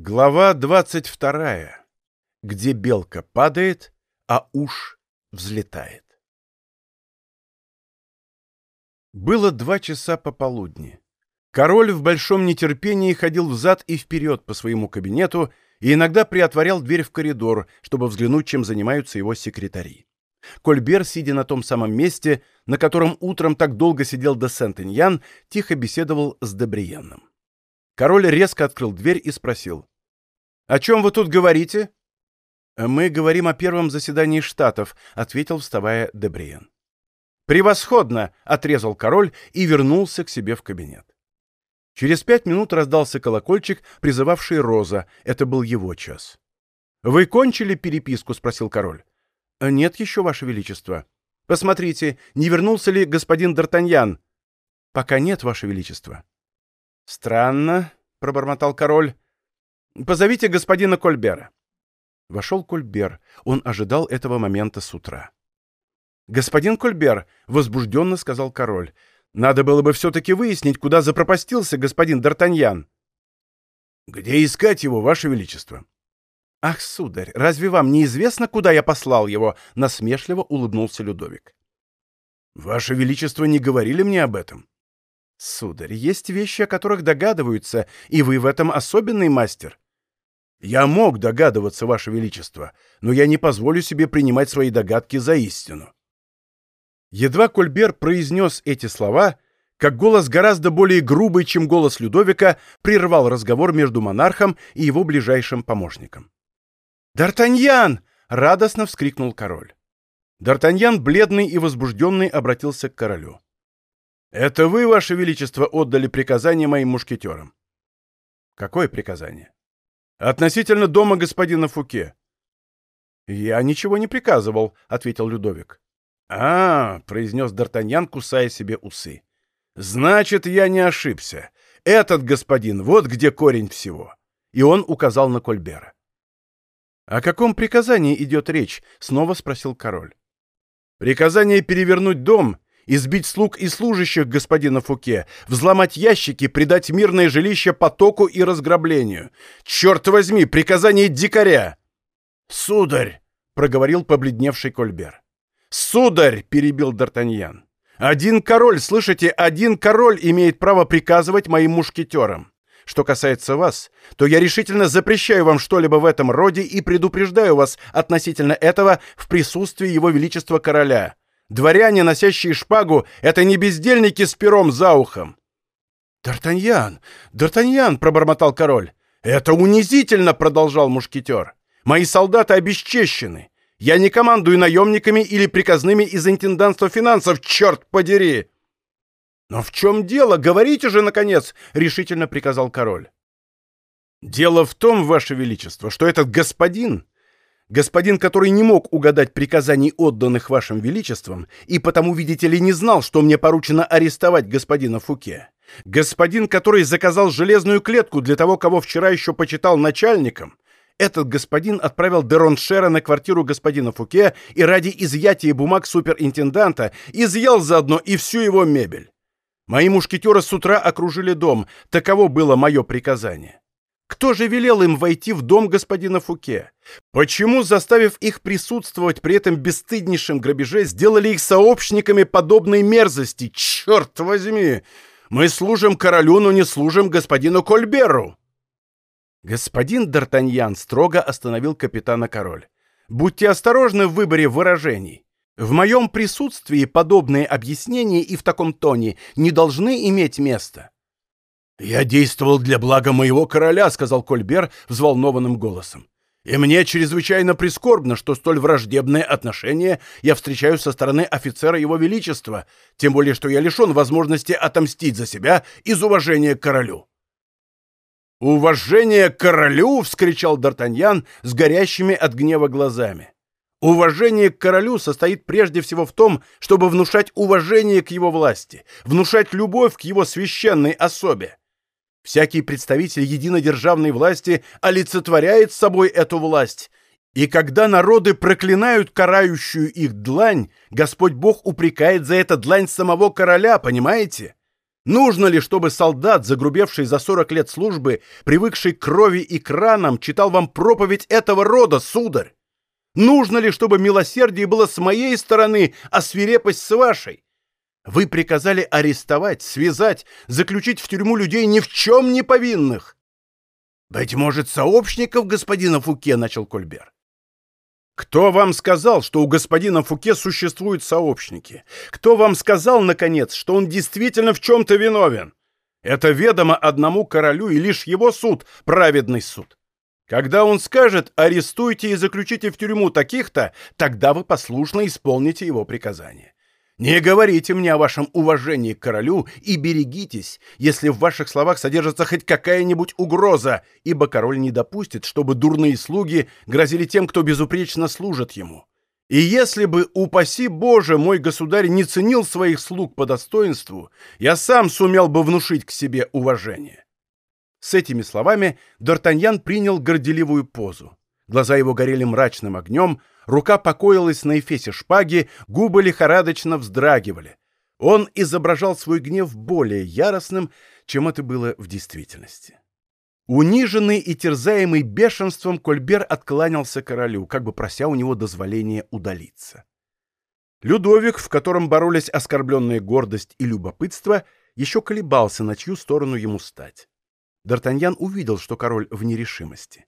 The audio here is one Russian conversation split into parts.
Глава двадцать вторая, где белка падает, а уж взлетает. Было два часа пополудни. Король в большом нетерпении ходил взад и вперед по своему кабинету и иногда приотворял дверь в коридор, чтобы взглянуть, чем занимаются его секретари. Кольбер, сидя на том самом месте, на котором утром так долго сидел де Сент-Иньян, тихо беседовал с Дебриенном. Король резко открыл дверь и спросил. «О чем вы тут говорите?» «Мы говорим о первом заседании Штатов», — ответил, вставая Дебриен. «Превосходно!» — отрезал король и вернулся к себе в кабинет. Через пять минут раздался колокольчик, призывавший Роза. Это был его час. «Вы кончили переписку?» — спросил король. «Нет еще, Ваше Величество. Посмотрите, не вернулся ли господин Д'Артаньян?» «Пока нет, Ваше Величество». «Странно», — пробормотал король. «Позовите господина Кольбера». Вошел Кольбер. Он ожидал этого момента с утра. «Господин Кольбер», — возбужденно сказал король, — «надо было бы все-таки выяснить, куда запропастился господин Д'Артаньян». «Где искать его, Ваше Величество?» «Ах, сударь, разве вам не известно, куда я послал его?» — насмешливо улыбнулся Людовик. «Ваше Величество не говорили мне об этом?» «Сударь, есть вещи, о которых догадываются, и вы в этом особенный мастер». «Я мог догадываться, Ваше Величество, но я не позволю себе принимать свои догадки за истину». Едва Кольбер произнес эти слова, как голос гораздо более грубый, чем голос Людовика, прервал разговор между монархом и его ближайшим помощником. «Д'Артаньян!» — радостно вскрикнул король. Д'Артаньян, бледный и возбужденный, обратился к королю. «Это вы, ваше величество, отдали приказание моим мушкетерам?» «Какое приказание?» «Относительно дома господина Фуке». «Я ничего не приказывал», — ответил Людовик. «А, — произнес Д'Артаньян, кусая себе усы. — Значит, я не ошибся. Этот господин, вот где корень всего. И он указал на Кольбера. «О каком приказании идет речь?» — снова спросил король. «Приказание перевернуть дом избить слуг и служащих господина Фуке, взломать ящики, придать мирное жилище потоку и разграблению. Черт возьми, приказание дикаря!» «Сударь!» — проговорил побледневший Кольбер. «Сударь!» — перебил Д'Артаньян. «Один король, слышите, один король имеет право приказывать моим мушкетерам. Что касается вас, то я решительно запрещаю вам что-либо в этом роде и предупреждаю вас относительно этого в присутствии его величества короля. Дворяне, носящие шпагу, это не бездельники с пером за ухом. «Д'Артаньян! Д'Артаньян!» — пробормотал король. «Это унизительно!» — продолжал мушкетер. «Мои солдаты обесчещены. Я не командую наемниками или приказными из интенданства финансов, черт подери!» «Но в чем дело? Говорите же, наконец!» — решительно приказал король. «Дело в том, Ваше Величество, что этот господин господин, который не мог угадать приказаний, отданных вашим величеством, и потому, видите ли, не знал, что мне поручено арестовать господина Фуке. Господин, который заказал железную клетку для того, кого вчера еще почитал начальником, этот господин отправил Дероншера на квартиру господина Фуке и ради изъятия бумаг суперинтенданта изъял заодно и всю его мебель. Мои мушкетеры с утра окружили дом, таково было мое приказание. Кто же велел им войти в дом господина Фуке? Почему, заставив их присутствовать при этом бесстыднейшем грабеже, сделали их сообщниками подобной мерзости? Черт возьми! Мы служим королю, но не служим господину Кольберу!» Господин Д'Артаньян строго остановил капитана король. «Будьте осторожны в выборе выражений. В моем присутствии подобные объяснения и в таком тоне не должны иметь места. «Я действовал для блага моего короля», — сказал Кольбер взволнованным голосом. «И мне чрезвычайно прискорбно, что столь враждебное отношение я встречаю со стороны офицера его величества, тем более что я лишен возможности отомстить за себя из уважения к королю». «Уважение к королю!» — вскричал Д'Артаньян с горящими от гнева глазами. Уважение к королю состоит прежде всего в том, чтобы внушать уважение к его власти, внушать любовь к его священной особе. Всякий представитель единодержавной власти олицетворяет собой эту власть. И когда народы проклинают карающую их длань, Господь Бог упрекает за это длань самого короля, понимаете? Нужно ли, чтобы солдат, загрубевший за 40 лет службы, привыкший к крови и к ранам, читал вам проповедь этого рода, сударь? Нужно ли, чтобы милосердие было с моей стороны, а свирепость с вашей? Вы приказали арестовать, связать, заключить в тюрьму людей ни в чем не повинных. «Быть может, сообщников господина Фуке», — начал Кольбер. «Кто вам сказал, что у господина Фуке существуют сообщники? Кто вам сказал, наконец, что он действительно в чем-то виновен? Это ведомо одному королю, и лишь его суд — праведный суд. Когда он скажет «арестуйте и заключите в тюрьму таких-то», тогда вы послушно исполните его приказание. Не говорите мне о вашем уважении к королю и берегитесь, если в ваших словах содержится хоть какая-нибудь угроза, ибо король не допустит, чтобы дурные слуги грозили тем, кто безупречно служит ему. И если бы, упаси Боже, мой государь не ценил своих слуг по достоинству, я сам сумел бы внушить к себе уважение. С этими словами Д'Артаньян принял горделивую позу. Глаза его горели мрачным огнем, рука покоилась на эфесе шпаги, губы лихорадочно вздрагивали. Он изображал свой гнев более яростным, чем это было в действительности. Униженный и терзаемый бешенством, Кольбер откланялся королю, как бы прося у него дозволения удалиться. Людовик, в котором боролись оскорбленная гордость и любопытство, еще колебался, на чью сторону ему стать. Д'Артаньян увидел, что король в нерешимости.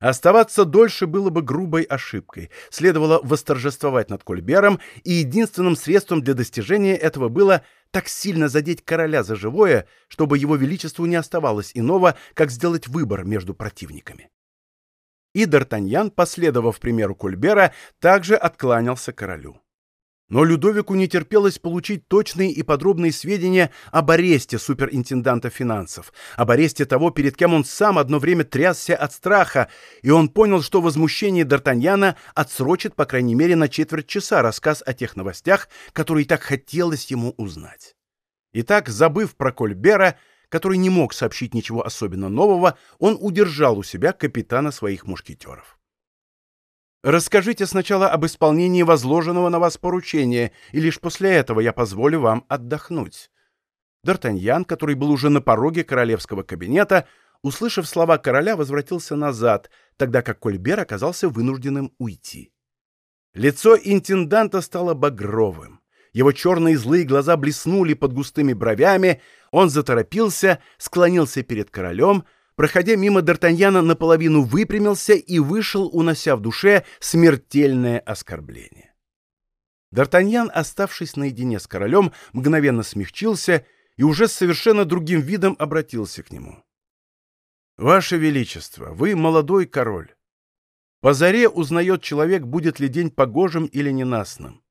Оставаться дольше было бы грубой ошибкой. Следовало восторжествовать над Кольбером, и единственным средством для достижения этого было так сильно задеть короля за живое, чтобы его величеству не оставалось иного, как сделать выбор между противниками. И Д'Артаньян, последовав примеру Кольбера, также откланялся королю. Но Людовику не терпелось получить точные и подробные сведения об аресте суперинтенданта финансов, об аресте того, перед кем он сам одно время трясся от страха, и он понял, что возмущение Д'Артаньяна отсрочит, по крайней мере, на четверть часа рассказ о тех новостях, которые так хотелось ему узнать. Итак, забыв про Кольбера, который не мог сообщить ничего особенно нового, он удержал у себя капитана своих мушкетеров. Расскажите сначала об исполнении возложенного на вас поручения, и лишь после этого я позволю вам отдохнуть». Д'Артаньян, который был уже на пороге королевского кабинета, услышав слова короля, возвратился назад, тогда как Кольбер оказался вынужденным уйти. Лицо интенданта стало багровым. Его черные злые глаза блеснули под густыми бровями, он заторопился, склонился перед королем — проходя мимо Д'Артаньяна, наполовину выпрямился и вышел, унося в душе смертельное оскорбление. Д'Артаньян, оставшись наедине с королем, мгновенно смягчился и уже с совершенно другим видом обратился к нему. «Ваше Величество, вы молодой король. По заре узнает человек, будет ли день погожим или ненастным.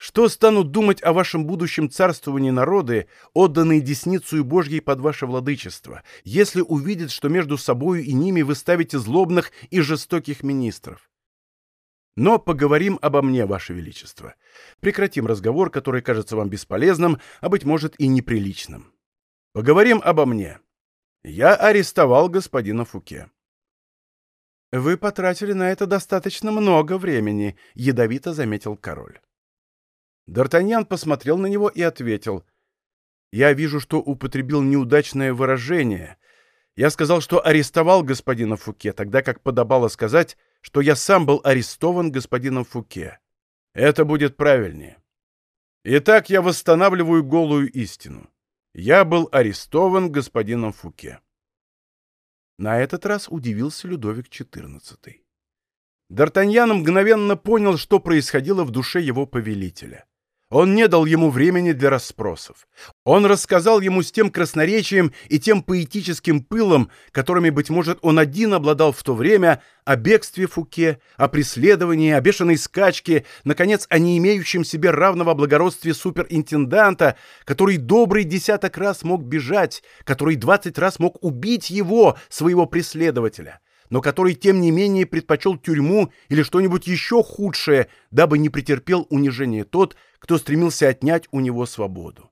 Что станут думать о вашем будущем царствовании народы, отданные десницу Божьей под ваше владычество, если увидят, что между собою и ними вы ставите злобных и жестоких министров? Но поговорим обо мне, ваше величество. Прекратим разговор, который кажется вам бесполезным, а, быть может, и неприличным. Поговорим обо мне. Я арестовал господина Фуке. «Вы потратили на это достаточно много времени», — ядовито заметил король. Д'Артаньян посмотрел на него и ответил. «Я вижу, что употребил неудачное выражение. Я сказал, что арестовал господина Фуке, тогда как подобало сказать, что я сам был арестован господином Фуке. Это будет правильнее. Итак, я восстанавливаю голую истину. Я был арестован господином Фуке». На этот раз удивился Людовик XIV. Д'Артаньян мгновенно понял, что происходило в душе его повелителя. Он не дал ему времени для расспросов. Он рассказал ему с тем красноречием и тем поэтическим пылом, которыми, быть может, он один обладал в то время, о бегстве Фуке, о преследовании, о бешеной скачке, наконец, о не имеющем себе равного благородстве суперинтенданта, который добрый десяток раз мог бежать, который двадцать раз мог убить его, своего преследователя но который, тем не менее, предпочел тюрьму или что-нибудь еще худшее, дабы не претерпел унижение тот, кто стремился отнять у него свободу.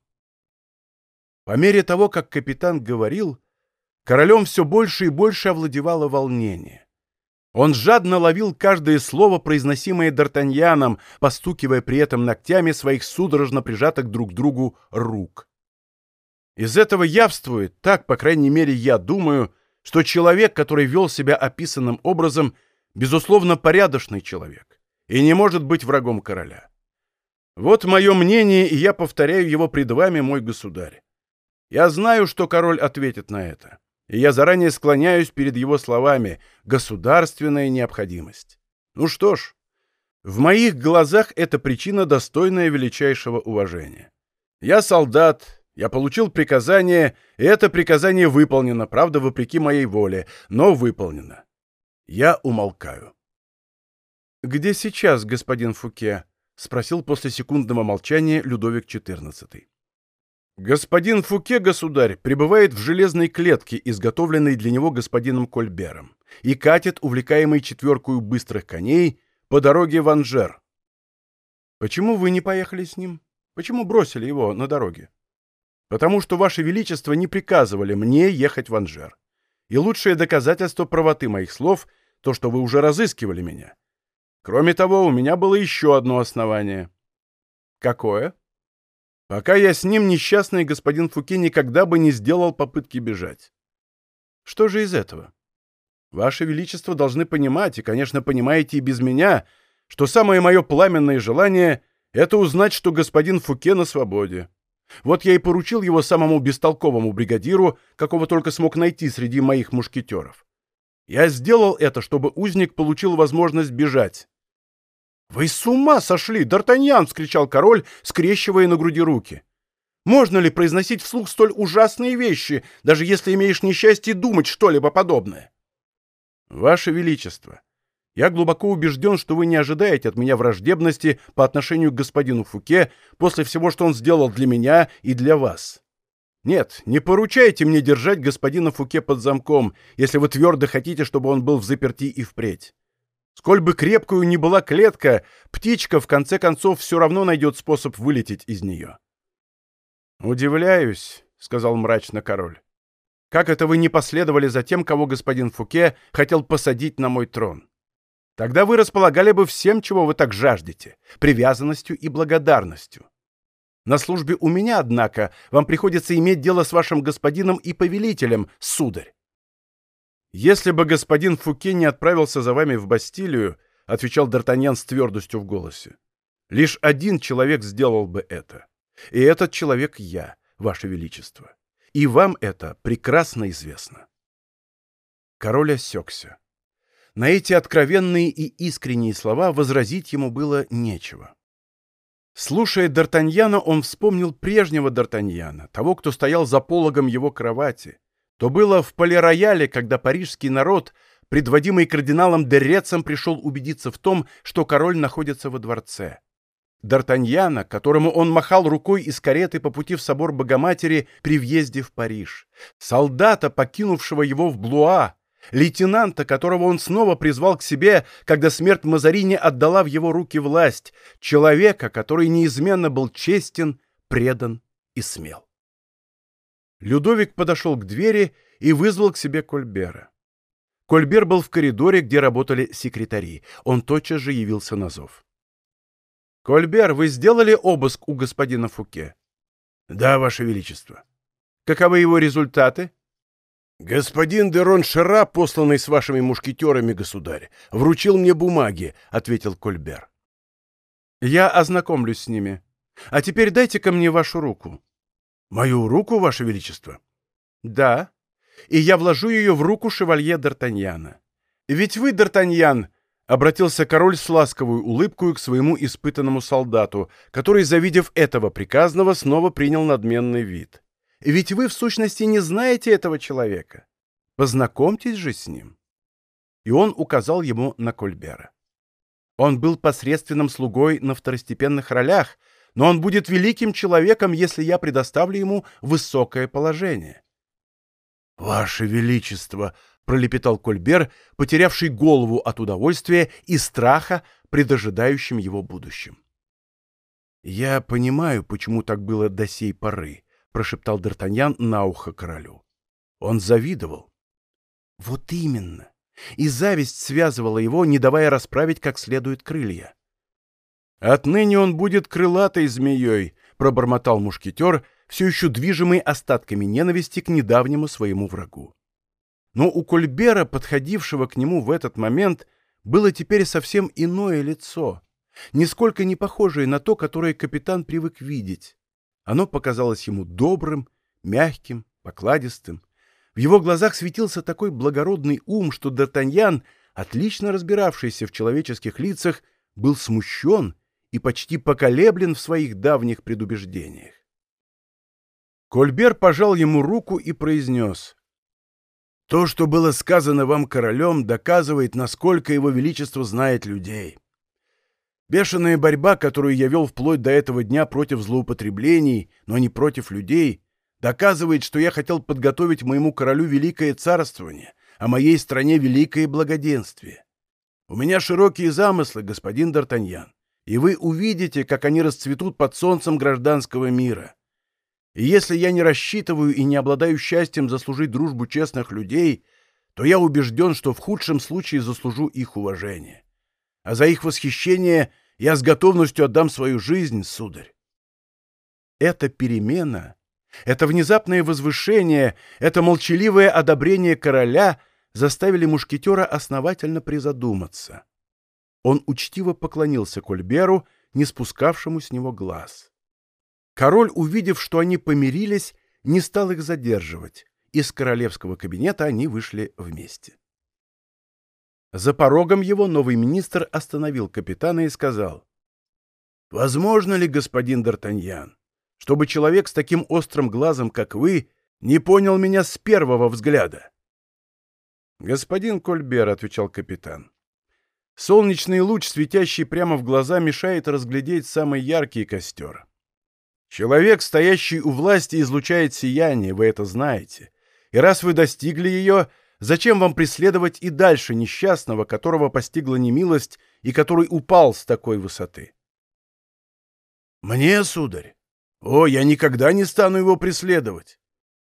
По мере того, как капитан говорил, королем все больше и больше овладевало волнение. Он жадно ловил каждое слово, произносимое Д'Артаньяном, постукивая при этом ногтями своих судорожно прижатых друг к другу рук. Из этого явствует, так, по крайней мере, я думаю, что человек, который вел себя описанным образом, безусловно, порядочный человек и не может быть врагом короля. Вот мое мнение, и я повторяю его пред вами, мой государь. Я знаю, что король ответит на это, и я заранее склоняюсь перед его словами «государственная необходимость». Ну что ж, в моих глазах это причина, достойная величайшего уважения. Я солдат, я получил приказание, и это приказание выполнено, правда, вопреки моей воле, но выполнено. Я умолкаю. «Где сейчас господин Фуке?» — спросил после секундного молчания Людовик XIV. «Господин Фуке, государь, пребывает в железной клетке, изготовленной для него господином Кольбером, и катит, увлекаемый четверкую быстрых коней, по дороге в Анжер». «Почему вы не поехали с ним? Почему бросили его на дороге?» Потому что, Ваше Величество, не приказывали мне ехать в Анжер. И лучшее доказательство правоты моих слов — то, что вы уже разыскивали меня. Кроме того, у меня было еще одно основание. Какое? Пока я с ним, несчастный господин Фуке никогда бы не сделал попытки бежать. Что же из этого? Ваше Величество должны понимать, и, конечно, понимаете и без меня, что самое мое пламенное желание — это узнать, что господин Фуке на свободе. Вот я и поручил его самому бестолковому бригадиру, какого только смог найти среди моих мушкетеров. Я сделал это, чтобы узник получил возможность бежать. «Вы с ума сошли, Д'Артаньян!» — вскричал король, скрещивая на груди руки. «Можно ли произносить вслух столь ужасные вещи, даже если имеешь несчастье думать что-либо подобное?» «Ваше Величество, я глубоко убежден, что вы не ожидаете от меня враждебности по отношению к господину Фуке после всего, что он сделал для меня и для вас. Нет, не поручайте мне держать господина Фуке под замком, если вы твердо хотите, чтобы он был в заперти и впредь. Сколь бы крепкую ни была клетка, птичка в конце концов все равно найдет способ вылететь из нее. «Удивляюсь», — сказал мрачно король. «Как это вы не последовали за тем, кого господин Фуке хотел посадить на мой трон? Тогда вы располагали бы всем, чего вы так жаждете, привязанностью и благодарностью. На службе у меня, однако, вам приходится иметь дело с вашим господином и повелителем, сударь. Если бы господин Фуке не отправился за вами в Бастилию, отвечал Д'Артаньян с твердостью в голосе, лишь один человек сделал бы это. И этот человек я, ваше величество. И вам это прекрасно известно. Король осекся. На эти откровенные и искренние слова возразить ему было нечего. Слушая Д'Артаньяна, он вспомнил прежнего Д'Артаньяна, того, кто стоял за пологом его кровати. То было в полирояле, когда парижский народ, предводимый кардиналом Дерецем, пришел убедиться в том, что король находится во дворце. Д'Артаньяна, которому он махал рукой из кареты по пути в собор Богоматери при въезде в Париж. Солдата, покинувшего его в Блуа, лейтенанта, которого он снова призвал к себе, когда смерть Мазарини отдала в его руки власть, человека, который неизменно был честен, предан и смел. Людовик подошел к двери и вызвал к себе Кольбера. Кольбер был в коридоре, где работали секретари. Он тотчас же явился на зов. «Кольбер, вы сделали обыск у господина Фуке?» «Да, ваше величество». «Каковы его результаты?» «Господин Дерон Шера, посланный с вашими мушкетерами, государь, вручил мне бумаги», — ответил Кольбер. «Я ознакомлюсь с ними. А теперь дайте ко мне вашу руку». «Мою руку, ваше величество?» «Да. И я вложу ее в руку шевалье Д'Артаньяна. Ведь вы, Д'Артаньян, — обратился король с ласковой улыбкой к своему испытанному солдату, который, завидев этого приказного, снова принял надменный вид. Ведь вы, в сущности, не знаете этого человека. Познакомьтесь же с ним. И он указал ему на Кольбера. Он был посредственным слугой на второстепенных ролях, но он будет великим человеком, если я предоставлю ему высокое положение. «Ваше Величество!» — пролепетал Кольбер, потерявший голову от удовольствия и страха пред ожидающим его будущим. «Я понимаю, почему так было до сей поры», — прошептал Д'Артаньян на ухо королю. Он завидовал. Вот именно. И зависть связывала его, не давая расправить как следует крылья. «Отныне он будет крылатой змеей», — пробормотал мушкетер, все еще движимый остатками ненависти к недавнему своему врагу. Но у Кольбера, подходившего к нему в этот момент, было теперь совсем иное лицо, нисколько не похожее на то, которое капитан привык видеть. Оно показалось ему добрым, мягким, покладистым. В его глазах светился такой благородный ум, что Д'Артаньян, отлично разбиравшийся в человеческих лицах, был смущен и почти поколеблен в своих давних предубеждениях. Кольбер пожал ему руку и произнес. «То, что было сказано вам королем, доказывает, насколько его величество знает людей. Бешеная борьба, которую я вел вплоть до этого дня против злоупотреблений, но не против людей, доказывает, что я хотел подготовить моему королю великое царствование, а моей стране великое благоденствие. У меня широкие замыслы, господин Д'Артаньян, и вы увидите, как они расцветут под солнцем гражданского мира. И если я не рассчитываю и не обладаю счастьем заслужить дружбу честных людей, то я убежден, что в худшем случае заслужу их уважение. А за их восхищение я с готовностью отдам свою жизнь, сударь. Эта перемена, это внезапное возвышение, это молчаливое одобрение короля заставили мушкетера основательно призадуматься. Он учтиво поклонился Кольберу, не спускавшему с него глаз. Король, увидев, что они помирились, не стал их задерживать. Из королевского кабинета они вышли вместе. За порогом его новый министр остановил капитана и сказал, «Возможно ли, господин Д'Артаньян, чтобы человек с таким острым глазом, как вы, не понял меня с первого взгляда?» «Господин Кольбер», — отвечал капитан, — «солнечный луч, светящий прямо в глаза, мешает разглядеть самый яркий костер. Человек, стоящий у власти, излучает сияние, вы это знаете. И раз вы достигли ее, зачем вам преследовать и дальше несчастного, которого постигла немилость и который упал с такой высоты? Мне, сударь? О, я никогда не стану его преследовать.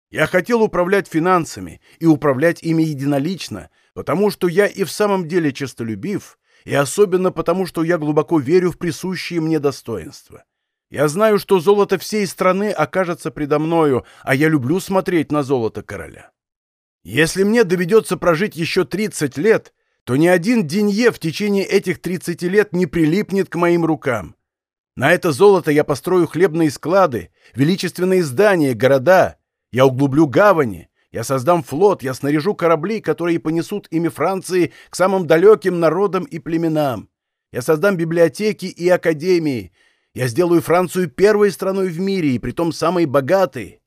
Я хотел управлять финансами и управлять ими единолично, потому что я и в самом деле честолюбив, и особенно потому, что я глубоко верю в присущие мне достоинства. Я знаю, что золото всей страны окажется предо мною, а я люблю смотреть на золото короля. Если мне доведется прожить еще 30 лет, то ни один денье в течение этих 30 лет не прилипнет к моим рукам. На это золото я построю хлебные склады, величественные здания, города. Я углублю гавани, я создам флот, я снаряжу корабли, которые понесут имя Франции к самым далеким народам и племенам. Я создам библиотеки и академии, я сделаю Францию первой страной в мире, и притом самой богатой.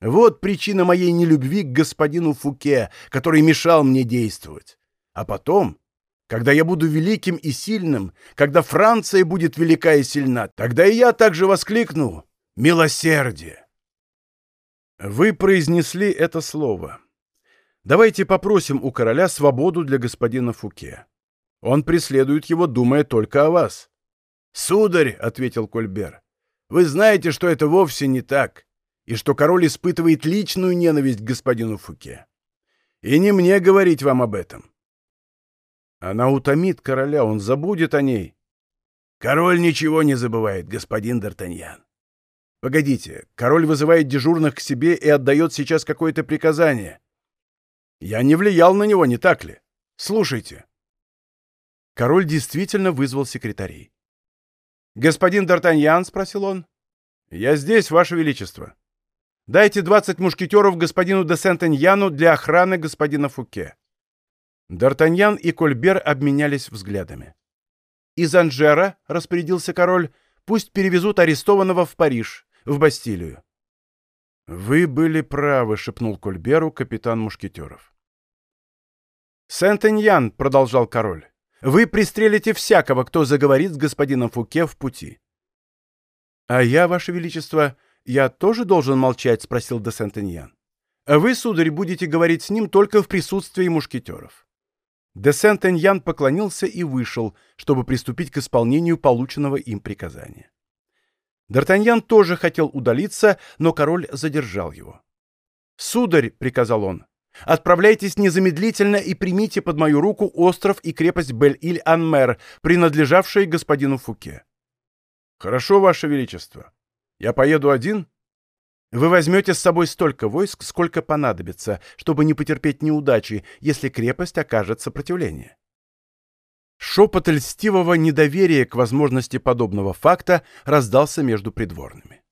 Вот причина моей нелюбви к господину Фуке, который мешал мне действовать. А потом, когда я буду великим и сильным, когда Франция будет велика и сильна, тогда и я также воскликну «Милосердие!» Вы произнесли это слово. Давайте попросим у короля свободу для господина Фуке. Он преследует его, думая только о вас. «Сударь», — ответил Кольбер, — «вы знаете, что это вовсе не так, и что король испытывает личную ненависть к господину Фуке. И не мне говорить вам об этом». Она утомит короля, он забудет о ней. Король ничего не забывает, господин Д'Артаньян. Погодите, король вызывает дежурных к себе и отдает сейчас какое-то приказание. Я не влиял на него, не так ли? Слушайте. Король действительно вызвал секретарей. «Господин Д'Артаньян?» — спросил он. «Я здесь, Ваше Величество. Дайте двадцать мушкетеров господину де Сентеньяну для охраны господина Фуке». Д'Артаньян и Кольбер обменялись взглядами. «Из Анжера», — распорядился король, — «пусть перевезут арестованного в Париж, в Бастилию». «Вы были правы», — шепнул Кольберу капитан Мушкетеров. «Сент-Эньян», — продолжал король, вы пристрелите всякого, кто заговорит с господином Фуке в пути. — А я, ваше величество, я тоже должен молчать? — спросил де Сентеньян. — Вы, сударь, будете говорить с ним только в присутствии мушкетеров. Де Сентеньян поклонился и вышел, чтобы приступить к исполнению полученного им приказания. Д'Артаньян тоже хотел удалиться, но король задержал его. «Сударь», — приказал он, Отправляйтесь незамедлительно и примите под мою руку остров и крепость Бель-Иль-Анмер, принадлежавшие господину Фуке. Хорошо, Ваше Величество. Я поеду один? Вы возьмете с собой столько войск, сколько понадобится, чтобы не потерпеть неудачи, если крепость окажет сопротивление. Шепот льстивого недоверия к возможности подобного факта раздался между придворными.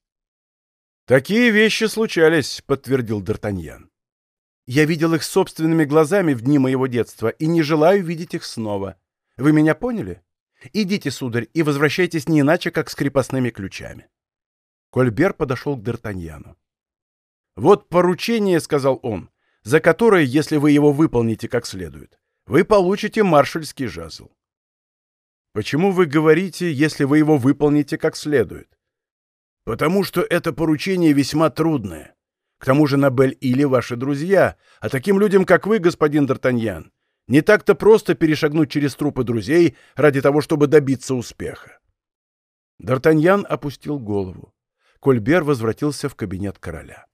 «Такие вещи случались», — подтвердил Д'Артаньян. «Я видел их собственными глазами в дни моего детства и не желаю видеть их снова. Вы меня поняли? Идите, сударь, и возвращайтесь не иначе, как с крепостными ключами». Кольбер подошел к Д'Артаньяну. «Вот поручение», — сказал он, — «за которое, если вы его выполните как следует, вы получите маршальский жезл». «Почему вы говорите, если вы его выполните как следует?» «Потому что это поручение весьма трудное. К тому же Набель или ваши друзья, а таким людям, как вы, господин Д'Артаньян, не так-то просто перешагнуть через трупы друзей ради того, чтобы добиться успеха». Д'Артаньян опустил голову. Кольбер возвратился в кабинет короля.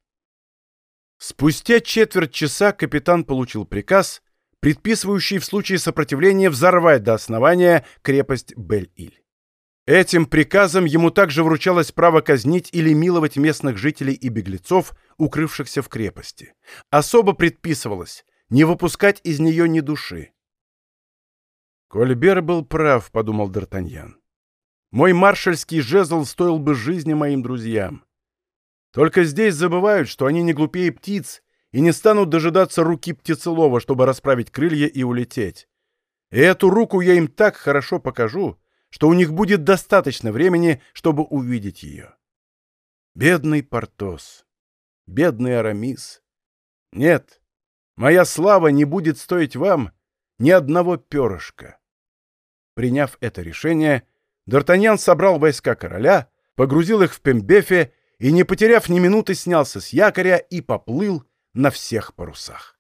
Спустя четверть часа капитан получил приказ, предписывающий в случае сопротивления взорвать до основания крепость Бель-Иль. Этим приказом ему также вручалось право казнить или миловать местных жителей и беглецов, укрывшихся в крепости. Особо предписывалось не выпускать из нее ни души. «Кольбер был прав», — подумал Д'Артаньян. Мой маршальский жезл стоил бы жизни моим друзьям. Только здесь забывают, что они не глупее птиц и не станут дожидаться руки птицелова, чтобы расправить крылья и улететь. И эту руку я им так хорошо покажу, что у них будет достаточно времени, чтобы увидеть ее. Бедный Портос, бедный Арамис. Нет, моя слава не будет стоить вам ни одного перышка. Приняв это решение, Д'Артаньян собрал войска короля, погрузил их в Пембефе и, не потеряв ни минуты, снялся с якоря и поплыл на всех парусах.